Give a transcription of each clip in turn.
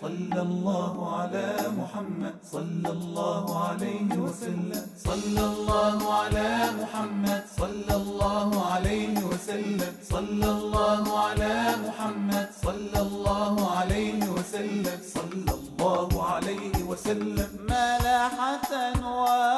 صلى الله على محمد. صلى الله عليه وسلم. صلى الله على محمد. صلى الله عليه وسلم. صلى الله على محمد. صلى الله عليه وسلم. صلى الله عليه وسلم. ملاحة أنوار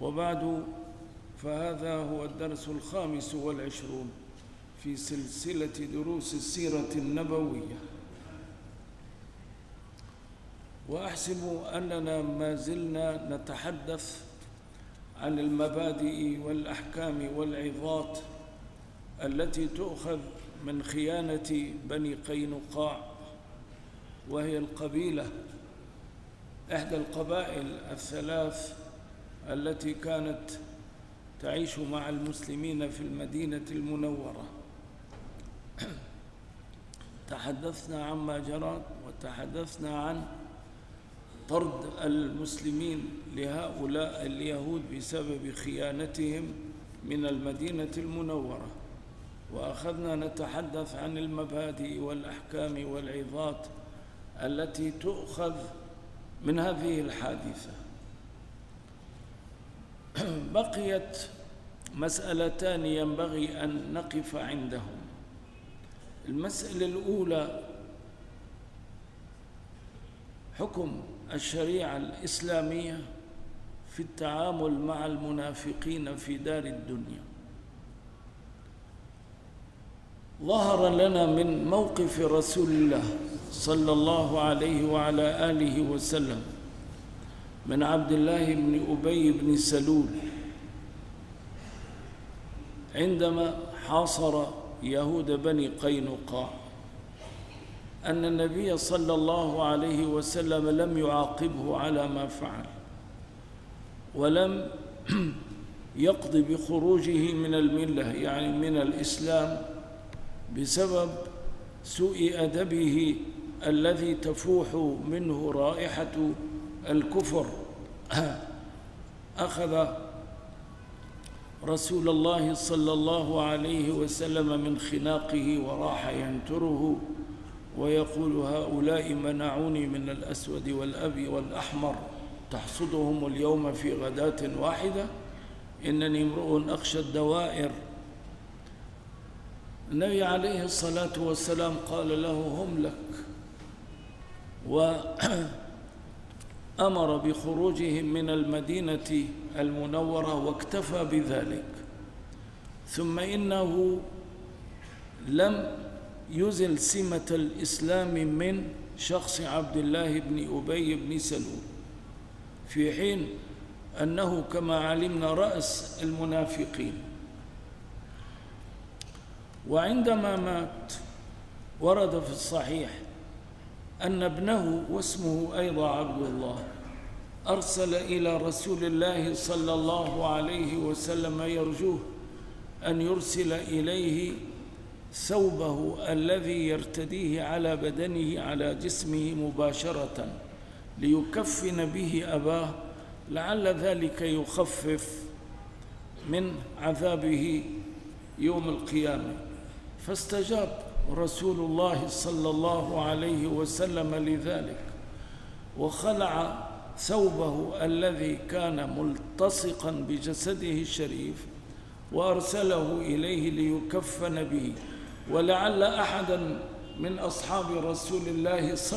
وبعد فهذا هو الدرس الخامس والعشرون في سلسلة دروس السيرة النبوية. وأحسب أننا ما زلنا نتحدث عن المبادئ والأحكام والعظات التي تؤخذ من خيانة بني قينقاع وهي القبيلة إحدى القبائل الثلاث التي كانت تعيش مع المسلمين في المدينة المنورة. تحدثنا عما جرى وتحدثنا عن طرد المسلمين لهؤلاء اليهود بسبب خيانتهم من المدينة المنورة. وأخذنا نتحدث عن المبادئ والأحكام والعظات التي تؤخذ من هذه الحادثة. بقيت مسألتان ينبغي أن نقف عندهم. المسألة الأولى حكم الشريعة الإسلامية في التعامل مع المنافقين في دار الدنيا. ظهر لنا من موقف رسول الله صلى الله عليه وعلى آله وسلم من عبد الله بن أبي بن سلول. عندما حاصر يهود بني قينقاع أن النبي صلى الله عليه وسلم لم يعاقبه على ما فعل ولم يقضي بخروجه من الملة يعني من الإسلام بسبب سوء أدبه الذي تفوح منه رائحة الكفر أخذ رسول الله صلى الله عليه وسلم من خناقه وراح ينتره ويقول هؤلاء منعوني من الأسود والأبي والأحمر تحصدهم اليوم في غداة واحدة؟ إنني امرؤ أخشى الدوائر. النبي عليه الصلاة والسلام قال له هم لك. وأمر بخروجهم من المدينة المنورة واكتفى بذلك. ثم إنه لم يزل سمة الإسلام من شخص عبد الله بن أبي بن سلول في حين أنه كما علمنا رأس المنافقين. وعندما مات ورد في الصحيح أن ابنه واسمه أيضا عبد الله. أرسل إلى رسول الله صلى الله عليه وسلم يرجوه أن يرسل إليه ثوبه الذي يرتديه على بدنه على جسمه مباشرة ليكفن به أباه لعل ذلك يخفف من عذابه يوم القيامة. فاستجاب. رسول الله صلى الله عليه وسلم لذلك وخلع ثوبه الذي كان ملتصقا بجسده الشريف وأرسله إليه ليكفن به ولعل أحدا من أصحاب رسول الله صلى